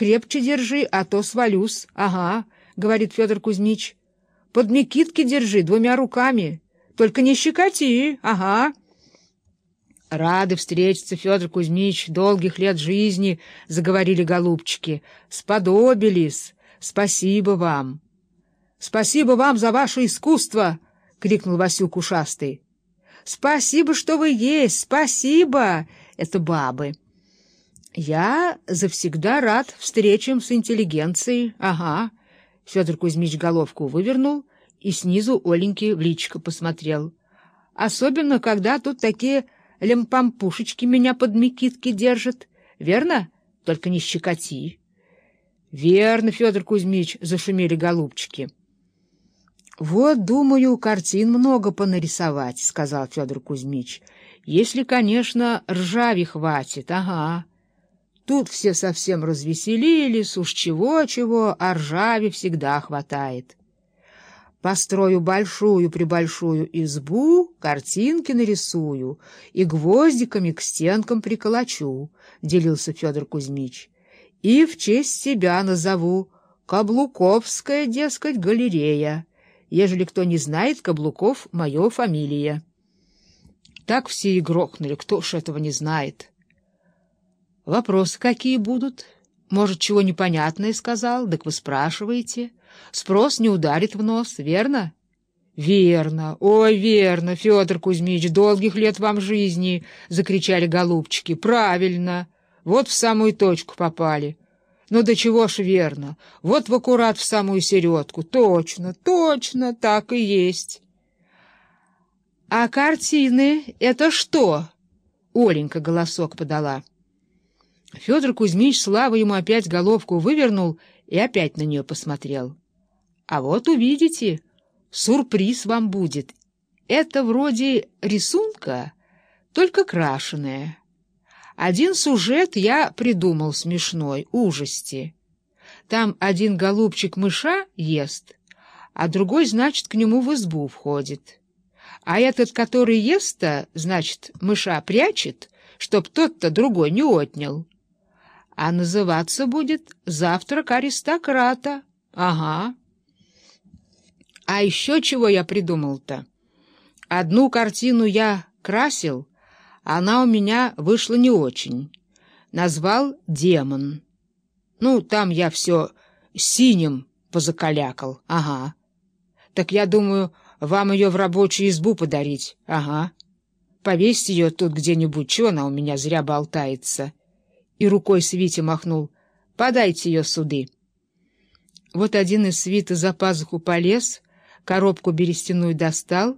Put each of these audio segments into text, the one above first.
крепче держи, а то свалюсь. Ага, — говорит Федор Кузьмич. Под Микитки держи двумя руками. Только не щекоти, ага. Рады встретиться, Федор Кузьмич, долгих лет жизни, — заговорили голубчики. Сподобились. Спасибо вам. Спасибо вам за ваше искусство, — крикнул Васюк ушастый. Спасибо, что вы есть, спасибо. Это бабы. Я завсегда рад встречам с интеллигенцией. Ага. Федор Кузьмич головку вывернул и снизу Оленьке в личико посмотрел. Особенно, когда тут такие лемпампушечки меня под мекитки держат. Верно? Только не щекоти. Верно, Федор Кузьмич, зашумели голубчики. Вот, думаю, картин много понарисовать, сказал Федор Кузьмич. Если, конечно, ржави хватит, ага. Тут все совсем развеселились, уж чего-чего, а ржави всегда хватает. Построю большую-пребольшую избу, картинки нарисую и гвоздиками к стенкам приколочу, — делился Федор Кузьмич. И в честь себя назову Каблуковская, дескать, галерея. Ежели кто не знает, Каблуков — моя фамилия. Так все и грохнули, кто ж этого не знает. Вопросы какие будут? Может, чего непонятное сказал? Так вы спрашиваете. Спрос не ударит в нос, верно? Верно, ой, верно, Федор Кузьмич, долгих лет вам жизни, закричали голубчики. Правильно, вот в самую точку попали. Ну до чего ж верно, вот в аккурат в самую середку. Точно, точно, так и есть. А картины — это что? Оленька голосок подала. Федор Кузьмич, слава ему опять головку вывернул и опять на нее посмотрел. А вот увидите, сюрприз вам будет. Это вроде рисунка, только крашеная. Один сюжет я придумал смешной, ужасти. Там один голубчик мыша ест, а другой, значит, к нему в избу входит. А этот, который ест-то, значит, мыша прячет, чтоб тот-то другой не отнял а называться будет «Завтрак аристократа». Ага. А еще чего я придумал-то? Одну картину я красил, она у меня вышла не очень. Назвал «Демон». Ну, там я все синим позакалякал. Ага. Так я думаю, вам ее в рабочую избу подарить. Ага. Повесьте ее тут где-нибудь, чего она у меня зря болтается и рукой свите махнул. «Подайте ее суды». Вот один из свита за пазуху полез, коробку берестяную достал,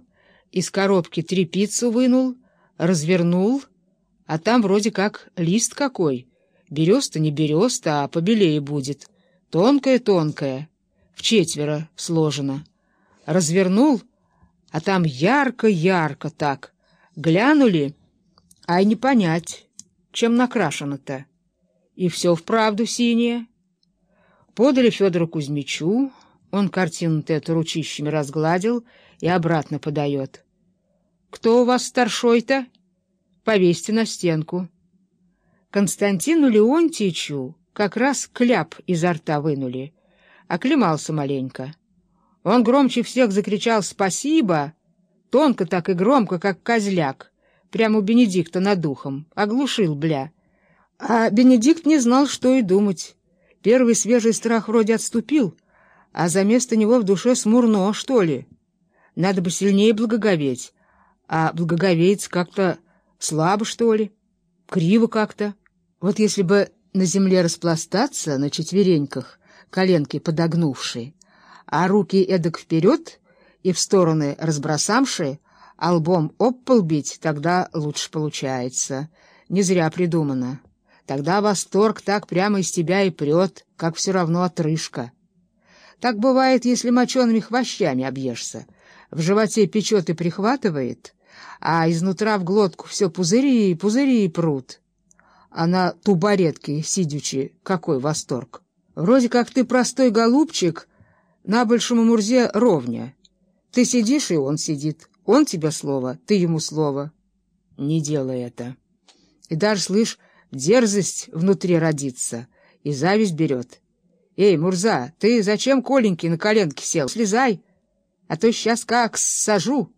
из коробки трепицу вынул, развернул, а там вроде как лист какой. Береста не береста, а побелее будет. Тонкая-тонкая, в четверо сложено. Развернул, а там ярко-ярко так. Глянули, а и не понять, чем накрашено-то и все вправду синее. Подали Федору Кузьмичу, он картину-то ручищами разгладил и обратно подает. «Кто у вас старшой-то? Повесьте на стенку». Константину Леонтьевичу как раз кляп изо рта вынули, оклемался маленько. Он громче всех закричал «Спасибо!» Тонко так и громко, как козляк, прямо у Бенедикта над духом, оглушил, бля. А Бенедикт не знал, что и думать. Первый свежий страх вроде отступил, а за место него в душе смурно, что ли. Надо бы сильнее благоговеть, а благоговеется как-то слабо, что ли, криво как-то. Вот если бы на земле распластаться на четвереньках, коленки подогнувшие, а руки эдак вперед и в стороны разбросамшие, а лбом об пол бить, тогда лучше получается. Не зря придумано. Тогда восторг так прямо из тебя и прет, как все равно отрыжка. Так бывает, если мочеными хвощами объешься. В животе печет и прихватывает, а изнутра в глотку все пузыри и пузыри и прут. А на тубаретке, сидячи, какой восторг! Вроде как ты простой голубчик, на большому мурзе ровня. Ты сидишь, и он сидит. Он тебе слово, ты ему слово. Не делай это. И даже, слышь, дерзость внутри родится, и зависть берет. Эй, Мурза, ты зачем Коленьке на коленке сел? Слезай, а то сейчас как сажу».